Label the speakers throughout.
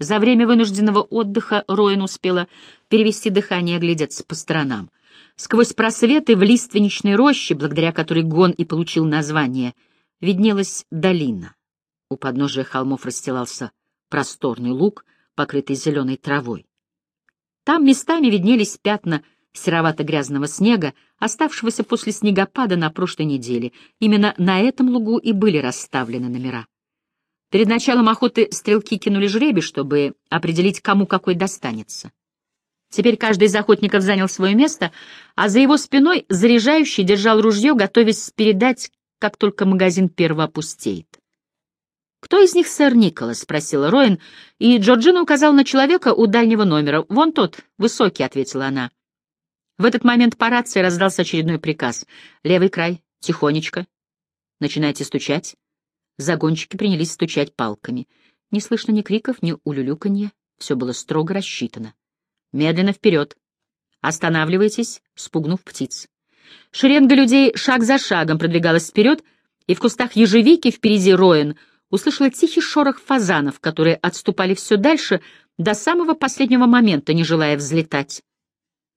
Speaker 1: За время вынужденного отдыха Роин успела перевести дыхание и оглядеться по сторонам. Сквозь просветы в лиственничной роще, благодаря которой гон и получил название, виднелась долина. У подножия холмов расстилался просторный луг, покрытый зеленой травой. Там местами виднелись пятна серовато-грязного снега, оставшегося после снегопада на прошлой неделе. Именно на этом лугу и были расставлены номера. Перед началом охоты стрелки кинули жребий, чтобы определить, кому какой достанется. Теперь каждый из охотников занял свое место, а за его спиной заряжающий держал ружье, готовясь передать, как только магазин первого опустеет. «Кто из них сэр Николас?» — спросила Роин, и Джорджина указал на человека у дальнего номера. «Вон тот, высокий», — ответила она. В этот момент по рации раздался очередной приказ. «Левый край, тихонечко. Начинайте стучать». Загонщики принялись стучать палками. Не слышно ни криков, ни улюлюканья. Все было строго рассчитано. Медленно вперед. Останавливайтесь, спугнув птиц. Шеренга людей шаг за шагом продвигалась вперед, и в кустах ежевики впереди Роэн услышала тихий шорох фазанов, которые отступали все дальше до самого последнего момента, не желая взлетать.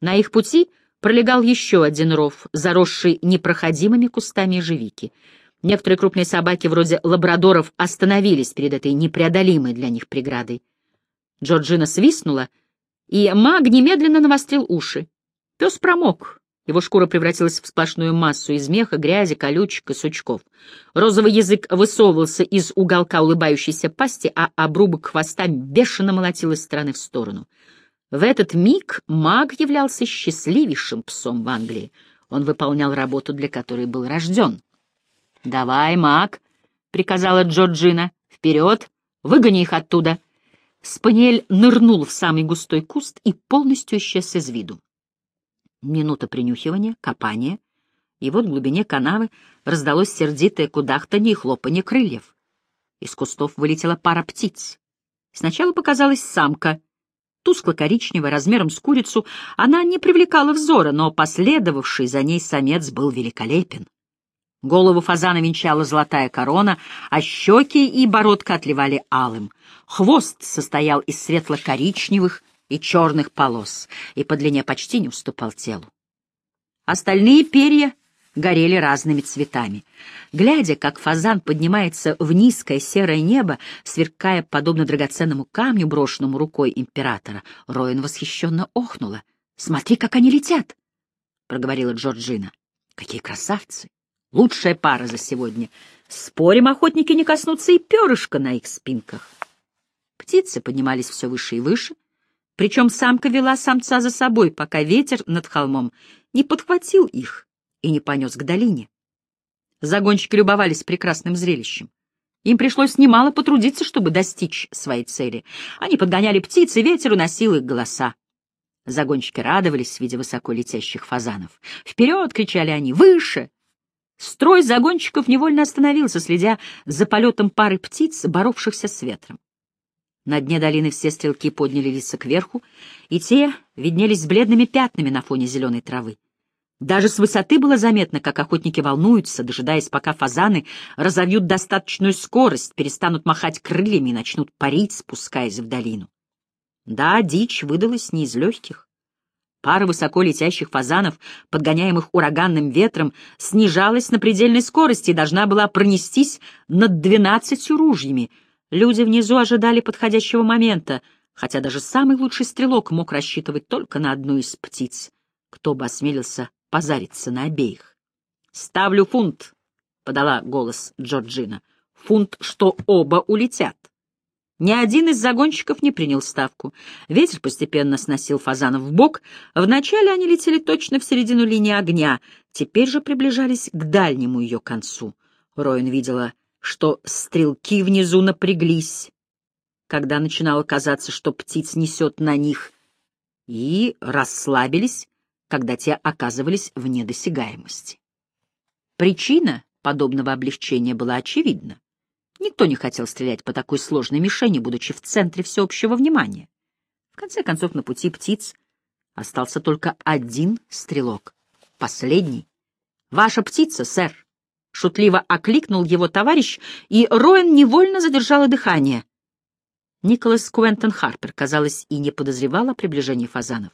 Speaker 1: На их пути пролегал еще один ров, заросший непроходимыми кустами ежевики — Некоторые крупные собаки, вроде лабрадоров, остановились перед этой непреодолимой для них преградой. Джорджина свистнула, и маг немедленно навострил уши. Пес промок, его шкура превратилась в сплошную массу из меха, грязи, колючек и сучков. Розовый язык высовывался из уголка улыбающейся пасти, а обрубок хвоста бешено молотил из стороны в сторону. В этот миг маг являлся счастливейшим псом в Англии. Он выполнял работу, для которой был рожден. «Давай, маг», — приказала Джорджина, — «вперед, выгони их оттуда». Спаниель нырнул в самый густой куст и полностью исчез из виду. Минута принюхивания, копания, и вот в глубине канавы раздалось сердитое кудахтанье и хлопанье крыльев. Из кустов вылетела пара птиц. Сначала показалась самка, тускло-коричневая, размером с курицу. Она не привлекала взора, но последовавший за ней самец был великолепен. Голову фазана венчала золотая корона, а щеки и бородка отливали алым. Хвост состоял из светло-коричневых и черных полос, и по длине почти не уступал телу. Остальные перья горели разными цветами. Глядя, как фазан поднимается в низкое серое небо, сверкая подобно драгоценному камню, брошенному рукой императора, Роин восхищенно охнула. «Смотри, как они летят!» — проговорила Джорджина. «Какие красавцы! Лучшая пара за сегодня. Спорим, охотники не коснутся и перышка на их спинках. Птицы поднимались все выше и выше, причем самка вела самца за собой, пока ветер над холмом не подхватил их и не понес к долине. Загонщики любовались прекрасным зрелищем. Им пришлось немало потрудиться, чтобы достичь своей цели. Они подгоняли птиц, и ветер уносил их голоса. Загонщики радовались, видя высоко летящих фазанов. «Вперед!» — кричали они. «Выше!» Строй загонщиков невольно остановился, следя за полетом пары птиц, боровшихся с ветром. На дне долины все стрелки подняли лица кверху, и те виднелись бледными пятнами на фоне зеленой травы. Даже с высоты было заметно, как охотники волнуются, дожидаясь, пока фазаны разовьют достаточную скорость, перестанут махать крыльями и начнут парить, спускаясь в долину. Да, дичь выдалась не из легких. Пара высоко летящих фазанов, подгоняемых ураганным ветром, снижалась на предельной скорости и должна была пронестись над двенадцатью ружьями. Люди внизу ожидали подходящего момента, хотя даже самый лучший стрелок мог рассчитывать только на одну из птиц. Кто бы осмелился позариться на обеих? «Ставлю фунт», — подала голос Джорджина. «Фунт, что оба улетят». Ни один из загонщиков не принял ставку. Ветер постепенно сносил фазанов в бок. Вначале они летели точно в середину линии огня, теперь же приближались к дальнему ее концу. Роин видела, что стрелки внизу напряглись, когда начинало казаться, что птиц несет на них, и расслабились, когда те оказывались вне досягаемости. Причина подобного облегчения была очевидна. Никто не хотел стрелять по такой сложной мишени, будучи в центре всеобщего внимания. В конце концов, на пути птиц остался только один стрелок, последний. «Ваша птица, сэр!» — шутливо окликнул его товарищ, и Роэн невольно задержала дыхание. Николас Куэнтон Харпер, казалось, и не подозревал о приближении фазанов.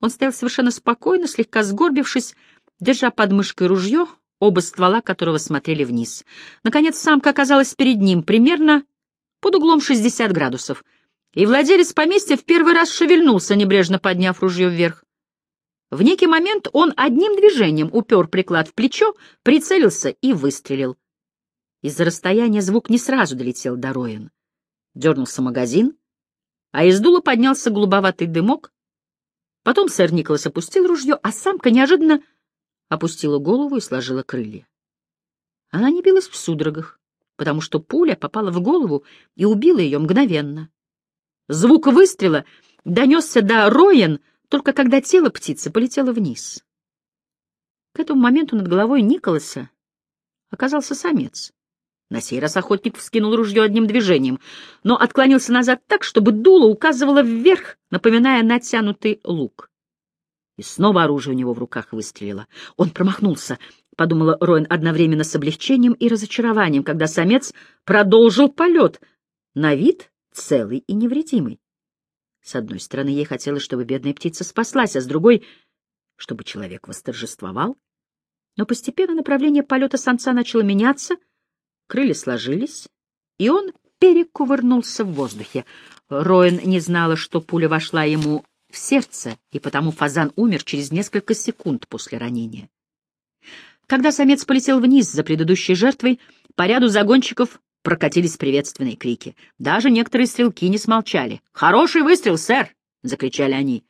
Speaker 1: Он стоял совершенно спокойно, слегка сгорбившись, держа под мышкой ружье, оба ствола которого смотрели вниз. Наконец самка оказалась перед ним, примерно под углом 60 градусов, и владелец поместья в первый раз шевельнулся, небрежно подняв ружье вверх. В некий момент он одним движением упер приклад в плечо, прицелился и выстрелил. Из-за расстояния звук не сразу долетел до Роэн. Дернулся магазин, а из дула поднялся голубоватый дымок. Потом сэр Николас опустил ружье, а самка неожиданно опустила голову и сложила крылья. Она не билась в судорогах, потому что пуля попала в голову и убила ее мгновенно. Звук выстрела донесся до Роен только когда тело птицы полетело вниз. К этому моменту над головой Николаса оказался самец. На сей раз охотник вскинул ружье одним движением, но отклонился назад так, чтобы дуло указывало вверх, напоминая натянутый лук. И снова оружие у него в руках выстрелило. Он промахнулся, — подумала Роин одновременно с облегчением и разочарованием, когда самец продолжил полет, на вид целый и невредимый. С одной стороны, ей хотелось, чтобы бедная птица спаслась, а с другой — чтобы человек восторжествовал. Но постепенно направление полета самца начало меняться, крылья сложились, и он перекувырнулся в воздухе. Роин не знала, что пуля вошла ему в сердце, и потому фазан умер через несколько секунд после ранения. Когда самец полетел вниз за предыдущей жертвой, по ряду загонщиков прокатились приветственные крики. Даже некоторые стрелки не смолчали. «Хороший выстрел, сэр!» — закричали они.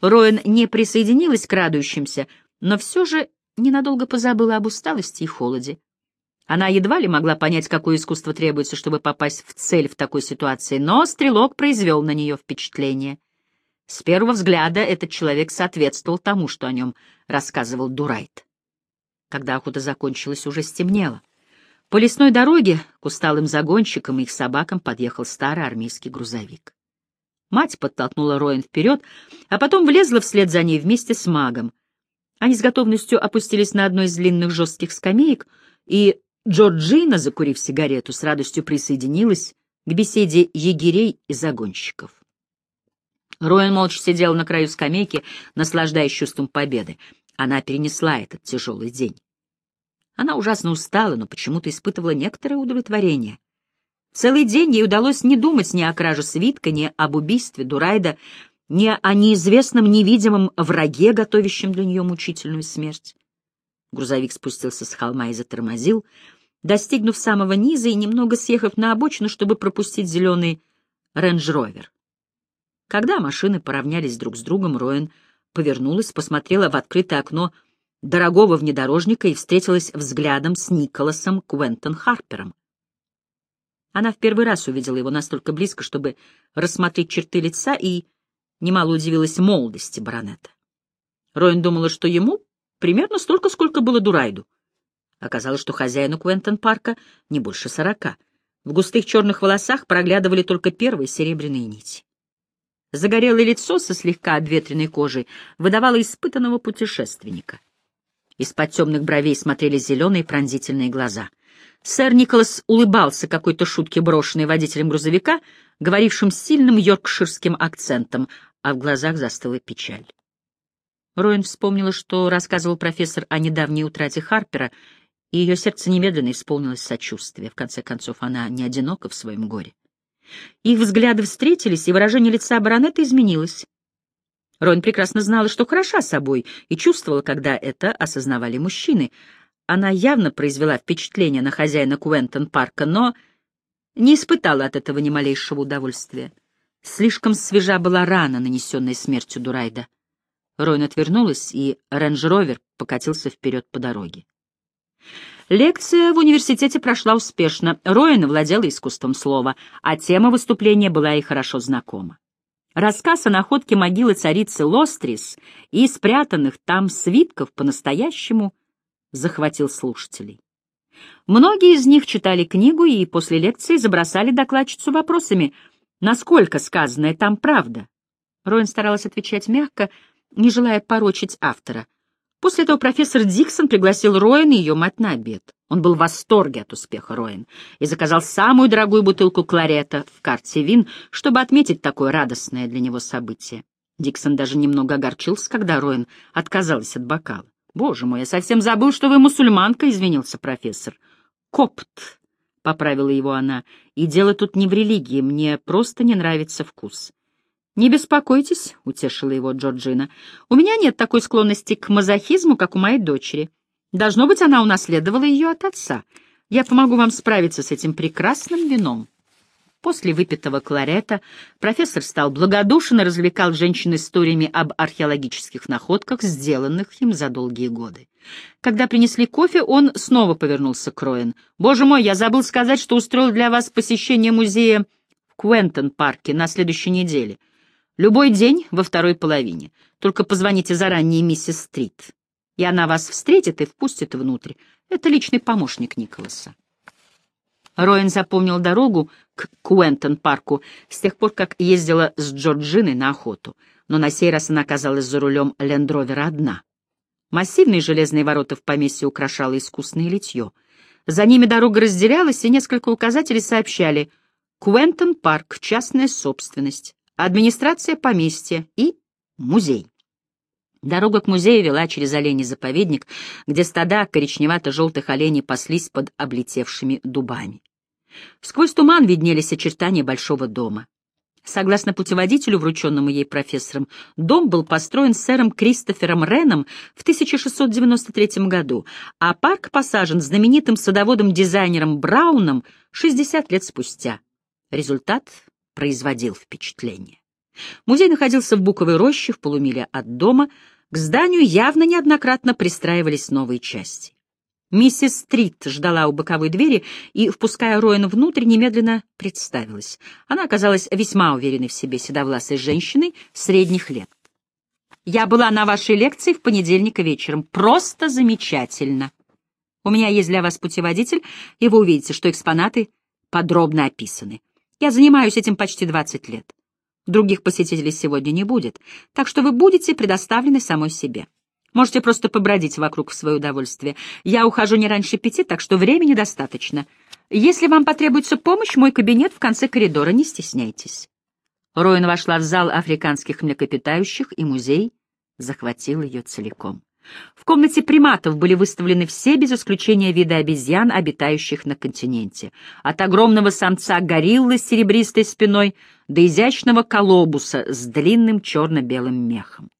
Speaker 1: Роэн не присоединилась к радующимся, но все же ненадолго позабыла об усталости и холоде. Она едва ли могла понять, какое искусство требуется, чтобы попасть в цель в такой ситуации, но стрелок произвел на нее впечатление — с первого взгляда этот человек соответствовал тому, что о нем рассказывал Дурайт. Когда охота закончилась, уже стемнело. По лесной дороге к усталым загонщикам и их собакам подъехал старый армейский грузовик. Мать подтолкнула Роин вперед, а потом влезла вслед за ней вместе с магом. Они с готовностью опустились на одной из длинных жестких скамеек, и Джорджина, закурив сигарету, с радостью присоединилась к беседе егерей и загонщиков. Роэн молча сидела на краю скамейки, наслаждаясь чувством победы. Она перенесла этот тяжелый день. Она ужасно устала, но почему-то испытывала некоторое удовлетворение. Целый день ей удалось не думать ни о краже свитка, ни об убийстве Дурайда, ни о неизвестном невидимом враге, готовящем для нее мучительную смерть. Грузовик спустился с холма и затормозил, достигнув самого низа и немного съехав на обочину, чтобы пропустить зеленый рейндж-ровер. Когда машины поравнялись друг с другом, Роэн повернулась, посмотрела в открытое окно дорогого внедорожника и встретилась взглядом с Николасом Квентон-Харпером. Она в первый раз увидела его настолько близко, чтобы рассмотреть черты лица, и немало удивилась молодости баронета. Роэн думала, что ему примерно столько, сколько было Дурайду. Оказалось, что хозяину Квентон Парка не больше сорока. В густых черных волосах проглядывали только первые серебряные нити. Загорелое лицо со слегка обветренной кожей выдавало испытанного путешественника. Из-под темных бровей смотрели зеленые пронзительные глаза. Сэр Николас улыбался какой-то шутке, брошенной водителем грузовика, говорившим сильным йоркширским акцентом, а в глазах застыла печаль. Роин вспомнила, что рассказывал профессор о недавней утрате Харпера, и ее сердце немедленно исполнилось сочувствия. В конце концов, она не одинока в своем горе. Их взгляды встретились, и выражение лица баронета изменилось. Рон прекрасно знала, что хороша собой, и чувствовала, когда это осознавали мужчины. Она явно произвела впечатление на хозяина Квентон-Парка, но не испытала от этого ни малейшего удовольствия. Слишком свежа была рана, нанесенная смертью Дурайда. Роэн отвернулась, и рейндж-ровер покатился вперед по дороге. Лекция в университете прошла успешно. Роэн владела искусством слова, а тема выступления была ей хорошо знакома. Рассказ о находке могилы царицы Лострис и спрятанных там свитков по-настоящему захватил слушателей. Многие из них читали книгу и после лекции забросали докладчицу вопросами, насколько сказанное там правда. Роэн старалась отвечать мягко, не желая порочить автора. После этого профессор Диксон пригласил Роэн и ее мать на обед. Он был в восторге от успеха Роэн и заказал самую дорогую бутылку кларета в карте вин, чтобы отметить такое радостное для него событие. Диксон даже немного огорчился, когда Роэн отказалась от бокала. «Боже мой, я совсем забыл, что вы мусульманка», — извинился профессор. «Копт», — поправила его она, — «и дело тут не в религии, мне просто не нравится вкус». «Не беспокойтесь», — утешила его Джорджина. «У меня нет такой склонности к мазохизму, как у моей дочери. Должно быть, она унаследовала ее от отца. Я помогу вам справиться с этим прекрасным вином». После выпитого кларета профессор стал благодушен и развлекал женщин историями об археологических находках, сделанных им за долгие годы. Когда принесли кофе, он снова повернулся к Роэн. «Боже мой, я забыл сказать, что устроил для вас посещение музея в Квентон-парке на следующей неделе». Любой день во второй половине. Только позвоните заранее миссис Стрит, и она вас встретит и впустит внутрь. Это личный помощник Николаса. Роин запомнил дорогу к Куэнтон-парку с тех пор, как ездила с Джорджиной на охоту, но на сей раз она оказалась за рулем Лендровера одна. Массивные железные ворота в поместье украшало искусное литье. За ними дорога разделялась, и несколько указателей сообщали «Куэнтон-парк, частная собственность, администрация поместья и музей. Дорога к музею вела через оленей заповедник, где стада коричневато-желтых оленей паслись под облетевшими дубами. Сквозь туман виднелись очертания большого дома. Согласно путеводителю, врученному ей профессором, дом был построен сэром Кристофером Реном в 1693 году, а парк посажен знаменитым садоводом-дизайнером Брауном 60 лет спустя. Результат производил впечатление. Музей находился в Буковой роще в полумиле от дома, к зданию явно неоднократно пристраивались новые части. Миссис Стрит ждала у боковой двери и, впуская Роэн внутрь, немедленно представилась. Она оказалась весьма уверенной в себе седовласой женщиной средних лет. «Я была на вашей лекции в понедельник вечером. Просто замечательно. У меня есть для вас путеводитель, и вы увидите, что экспонаты подробно описаны. Я занимаюсь этим почти 20 лет. Других посетителей сегодня не будет, так что вы будете предоставлены самой себе. Можете просто побродить вокруг в свое удовольствие. Я ухожу не раньше пяти, так что времени достаточно. Если вам потребуется помощь, мой кабинет в конце коридора, не стесняйтесь. Роин вошла в зал африканских млекопитающих, и музей захватил ее целиком. В комнате приматов были выставлены все, без исключения виды обезьян, обитающих на континенте. От огромного самца гориллы с серебристой спиной до изящного колобуса с длинным черно-белым мехом.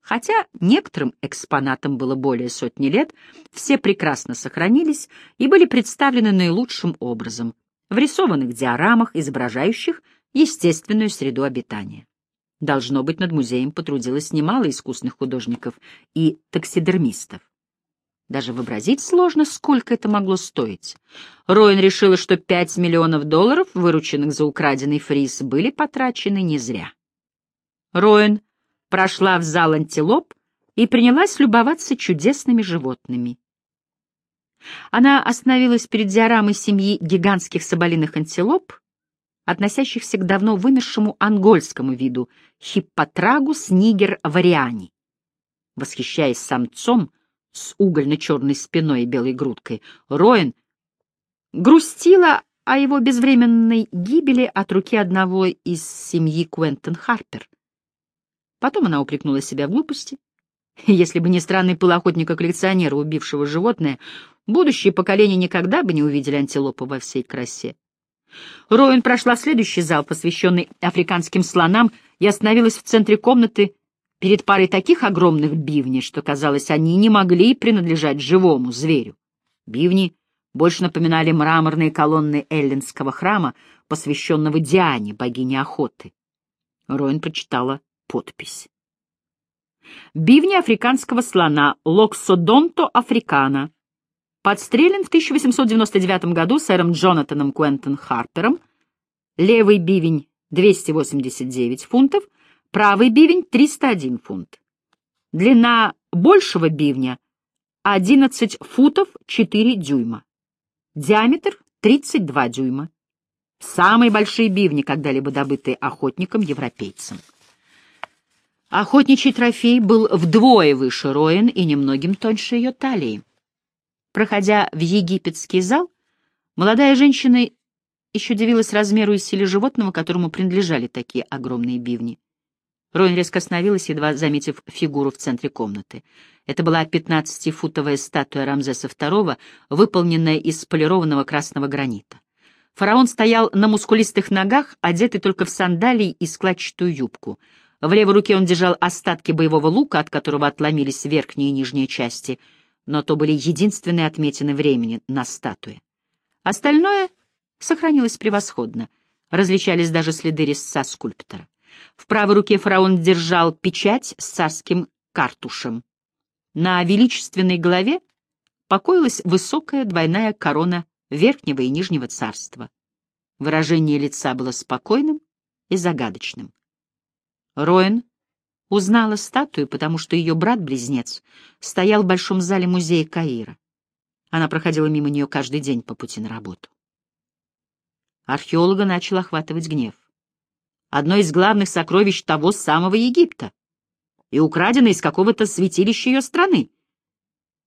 Speaker 1: Хотя некоторым экспонатам было более сотни лет, все прекрасно сохранились и были представлены наилучшим образом в рисованных диорамах, изображающих естественную среду обитания. Должно быть, над музеем потрудилось немало искусных художников и таксидермистов. Даже вообразить сложно, сколько это могло стоить. Роин решила, что пять миллионов долларов, вырученных за украденный фриз, были потрачены не зря. Роин прошла в зал антилоп и принялась любоваться чудесными животными. Она остановилась перед диорамой семьи гигантских соболиных антилоп относящихся к давно вымершему ангольскому виду Хиппотрагус нигер вариани. Восхищаясь самцом с угольно-черной спиной и белой грудкой, Роэн грустила о его безвременной гибели от руки одного из семьи Куэнтон Харпер. Потом она упрекнула себя в глупости. Если бы не странный пыл охотника-коллекционера, убившего животное, будущие поколения никогда бы не увидели антилопу во всей красе. Роин прошла в следующий зал, посвященный африканским слонам, и остановилась в центре комнаты перед парой таких огромных бивней, что, казалось, они не могли принадлежать живому зверю. Бивни больше напоминали мраморные колонны эллинского храма, посвященного Диане, богине охоты. Роин прочитала подпись. Бивни африканского слона Локсодонто африкана Подстрелен в 1899 году сэром Джонатаном Куэнтон Харпером. Левый бивень — 289 фунтов, правый бивень — 301 фунт. Длина большего бивня — 11 футов 4 дюйма. Диаметр — 32 дюйма. Самые большие бивни, когда-либо добытые охотником-европейцем. Охотничий трофей был вдвое выше Роин и немногим тоньше ее талии. Проходя в египетский зал, молодая женщина еще дивилась размеру и силе животного, которому принадлежали такие огромные бивни. Роин резко остановилась, едва заметив фигуру в центре комнаты. Это была пятнадцатифутовая статуя Рамзеса II, выполненная из полированного красного гранита. Фараон стоял на мускулистых ногах, одетый только в сандалии и складчатую юбку — в левой руке он держал остатки боевого лука, от которого отломились верхние и нижние части, но то были единственные отметины времени на статуе. Остальное сохранилось превосходно, различались даже следы резца скульптора. В правой руке фараон держал печать с царским картушем. На величественной голове покоилась высокая двойная корона верхнего и нижнего царства. Выражение лица было спокойным и загадочным. Роэн узнала статую, потому что ее брат-близнец стоял в большом зале музея Каира. Она проходила мимо нее каждый день по пути на работу. Археолога начал охватывать гнев. Одно из главных сокровищ того самого Египта и украдено из какого-то святилища ее страны.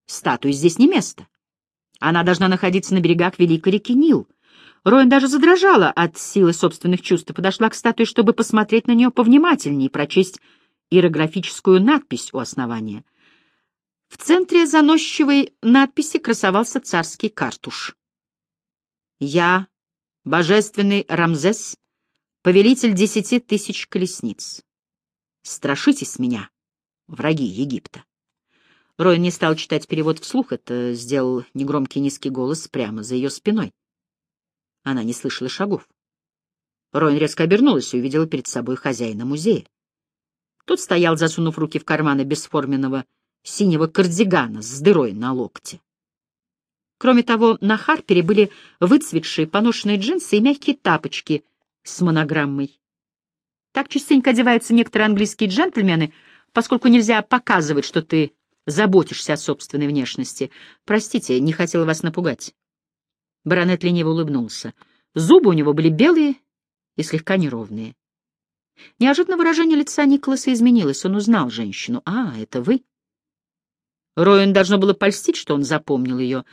Speaker 1: Статуи здесь не место. Она должна находиться на берегах Великой реки Нил — Роин даже задрожала от силы собственных чувств и подошла к статуе, чтобы посмотреть на нее повнимательнее и прочесть иерографическую надпись у основания. В центре заносчивой надписи красовался царский картуш. «Я, божественный Рамзес, повелитель десяти тысяч колесниц. Страшитесь меня, враги Египта». Роин не стал читать перевод вслух, это сделал негромкий низкий голос прямо за ее спиной. Она не слышала шагов. Роин резко обернулась и увидела перед собой хозяина музея. Тот стоял, засунув руки в карманы бесформенного синего кардигана с дырой на локте. Кроме того, на Харпере были выцветшие поношенные джинсы и мягкие тапочки с монограммой. Так частенько одеваются некоторые английские джентльмены, поскольку нельзя показывать, что ты заботишься о собственной внешности. Простите, не хотела вас напугать. Баронет лениво улыбнулся. Зубы у него были белые и слегка неровные. Неожиданно выражение лица Николаса изменилось. Он узнал женщину. «А, это вы?» Роин должно было польстить, что он запомнил ее,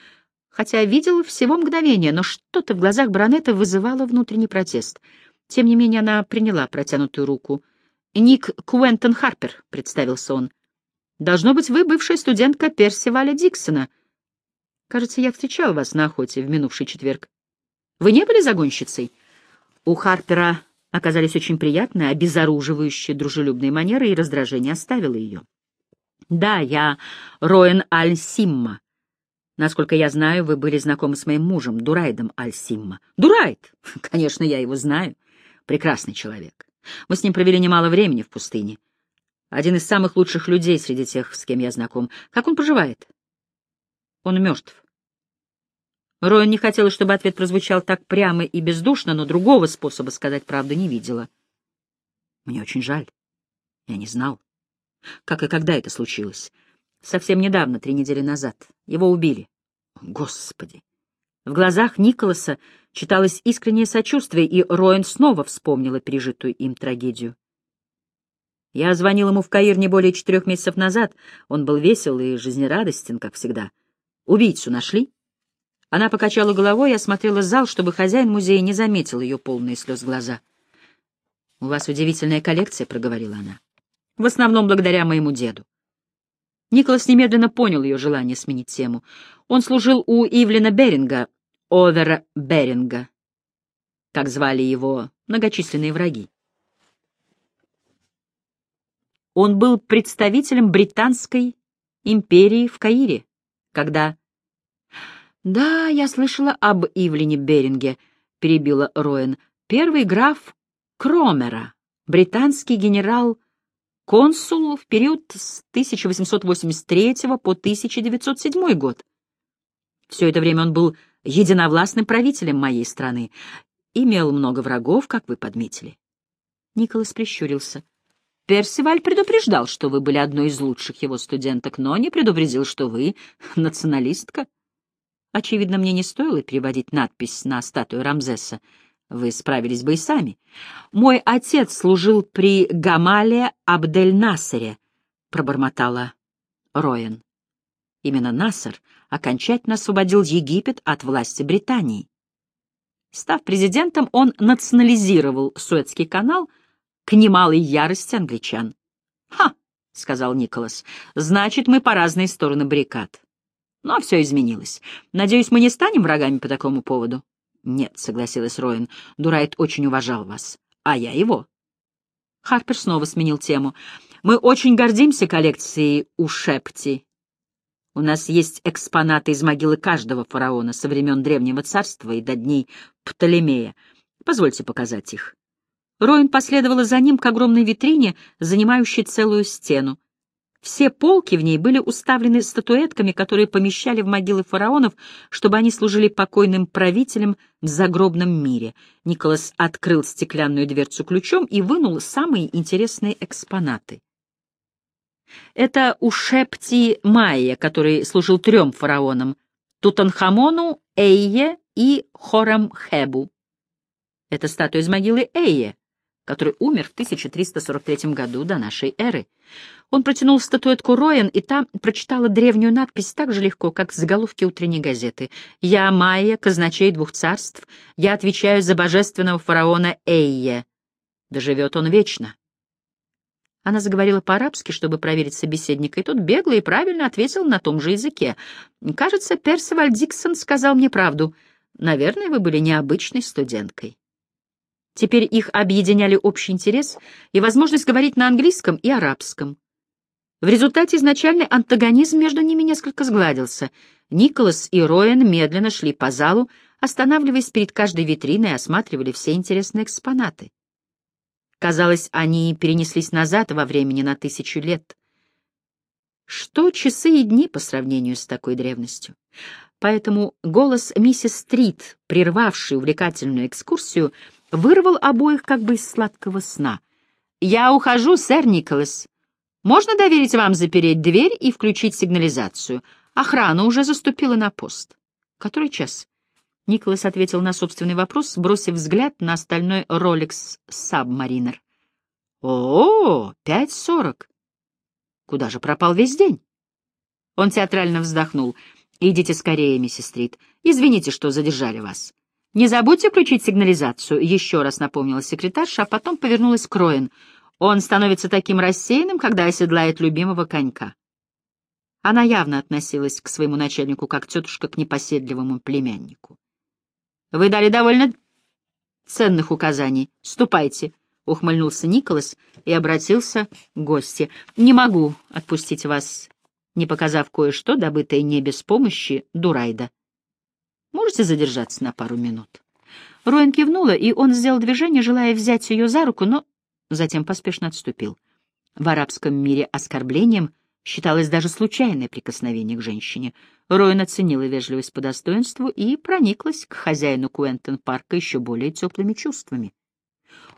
Speaker 1: хотя видел всего мгновение, но что-то в глазах баронета вызывало внутренний протест. Тем не менее она приняла протянутую руку. «Ник Куэнтон Харпер», — представился он. «Должно быть, вы бывшая студентка Персиваля Диксона». Кажется, я встречал вас на охоте в минувший четверг. Вы не были загонщицей? У Харпера оказались очень приятные, обезоруживающие дружелюбные манеры, и раздражение оставило ее. Да, я Роэн Аль-Симма. Насколько я знаю, вы были знакомы с моим мужем, Дурайдом Аль-Симма. Дурайд! Конечно, я его знаю. Прекрасный человек. Мы с ним провели немало времени в пустыне. Один из самых лучших людей среди тех, с кем я знаком. Как он поживает? Он мертв. Роин не хотела, чтобы ответ прозвучал так прямо и бездушно, но другого способа сказать правду не видела. Мне очень жаль. Я не знал. Как и когда это случилось? Совсем недавно, три недели назад. Его убили. Господи! В глазах Николаса читалось искреннее сочувствие, и Роин снова вспомнила пережитую им трагедию. Я звонил ему в Каир не более четырех месяцев назад. Он был весел и жизнерадостен, как всегда. Убийцу нашли? Она покачала головой и осмотрела зал, чтобы хозяин музея не заметил ее полные слез глаза. — У вас удивительная коллекция, — проговорила она. — В основном благодаря моему деду. Николас немедленно понял ее желание сменить тему. Он служил у Ивлина Беринга, Овера Беринга, как звали его многочисленные враги. Он был представителем Британской империи в Каире, когда «Да, я слышала об Ивлине Беринге», — перебила Роэн. «Первый граф Кромера, британский генерал-консул в период с 1883 по 1907 год. Все это время он был единовластным правителем моей страны. Имел много врагов, как вы подметили». Николас прищурился. Персиваль предупреждал, что вы были одной из лучших его студенток, но не предупредил, что вы националистка. Очевидно, мне не стоило переводить надпись на статую Рамзеса. Вы справились бы и сами. Мой отец служил при Гамале Абдель-Насере, пробормотала Роен. Именно Насер окончательно освободил Египет от власти Британии. Став президентом, он национализировал Суэцкий канал к немалой ярости англичан. «Ха!» — сказал Николас. «Значит, мы по разные стороны баррикад. Но все изменилось. Надеюсь, мы не станем врагами по такому поводу?» «Нет», — согласилась Роин. «Дурайт очень уважал вас. А я его». Харпер снова сменил тему. «Мы очень гордимся коллекцией у Шепти у нас есть экспонаты из могилы каждого фараона со времен Древнего Царства и до дней Птолемея. Позвольте показать их. Роин последовала за ним к огромной витрине, занимающей целую стену. Все полки в ней были уставлены статуэтками, которые помещали в могилы фараонов, чтобы они служили покойным правителям в загробном мире. Николас открыл стеклянную дверцу ключом и вынул самые интересные экспонаты. Это Ушепти Майя, который служил трем фараонам — Тутанхамону, Эйе и Хорамхебу. Это статуя из могилы Эйе, который умер в 1343 году до нашей эры. Он протянул статуэтку Роен, и там прочитала древнюю надпись так же легко, как в заголовке утренней газеты. «Я Майя, казначей двух царств, я отвечаю за божественного фараона Эйе. Да живет он вечно». Она заговорила по-арабски, чтобы проверить собеседника, и тот бегло и правильно ответил на том же языке. «Кажется, Персиваль Диксон сказал мне правду. Наверное, вы были необычной студенткой». Теперь их объединяли общий интерес и возможность говорить на английском и арабском. В результате изначальный антагонизм между ними несколько сгладился. Николас и Роэн медленно шли по залу, останавливаясь перед каждой витриной и осматривали все интересные экспонаты. Казалось, они перенеслись назад во времени на тысячу лет. Что часы и дни по сравнению с такой древностью? Поэтому голос миссис Стрит, прервавший увлекательную экскурсию, вырвал обоих как бы из сладкого сна. «Я ухожу, сэр Николас. Можно доверить вам запереть дверь и включить сигнализацию? Охрана уже заступила на пост. Который час?» Николас ответил на собственный вопрос, бросив взгляд на остальной Rolex Submariner. «О, пять сорок! Куда же пропал весь день?» Он театрально вздохнул. «Идите скорее, миссис Стрит. Извините, что задержали вас. Не забудьте включить сигнализацию», — еще раз напомнила секретарша, а потом повернулась к Роэн. «Он становится таким рассеянным, когда оседлает любимого конька». Она явно относилась к своему начальнику как тетушка к непоседливому племяннику. Вы дали довольно ценных указаний. Ступайте, — ухмыльнулся Николас и обратился к гости. Не могу отпустить вас, не показав кое-что, добытое не без помощи Дурайда. Можете задержаться на пару минут? Роин кивнула, и он сделал движение, желая взять ее за руку, но затем поспешно отступил. В арабском мире оскорблением считалось даже случайное прикосновение к женщине. Роин оценила вежливость по достоинству и прониклась к хозяину Куэнтон-парка еще более теплыми чувствами.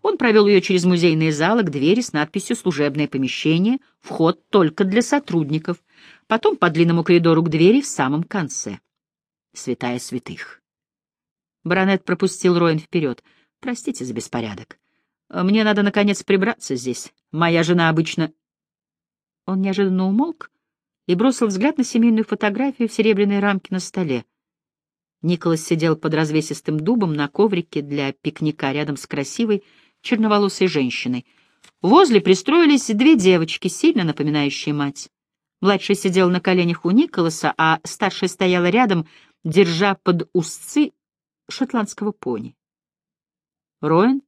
Speaker 1: Он провел ее через музейные залы к двери с надписью «Служебное помещение», вход только для сотрудников, потом по длинному коридору к двери в самом конце. Святая святых. Баронет пропустил Роин вперед. «Простите за беспорядок. Мне надо, наконец, прибраться здесь. Моя жена обычно он неожиданно умолк и бросил взгляд на семейную фотографию в серебряной рамке на столе. Николас сидел под развесистым дубом на коврике для пикника рядом с красивой черноволосой женщиной. Возле пристроились две девочки, сильно напоминающие мать. Младшая сидела на коленях у Николаса, а старшая стояла рядом, держа под узцы шотландского пони. Роэн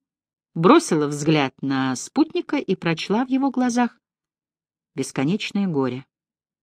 Speaker 1: бросила взгляд на спутника и прочла в его глазах бесконечное горе.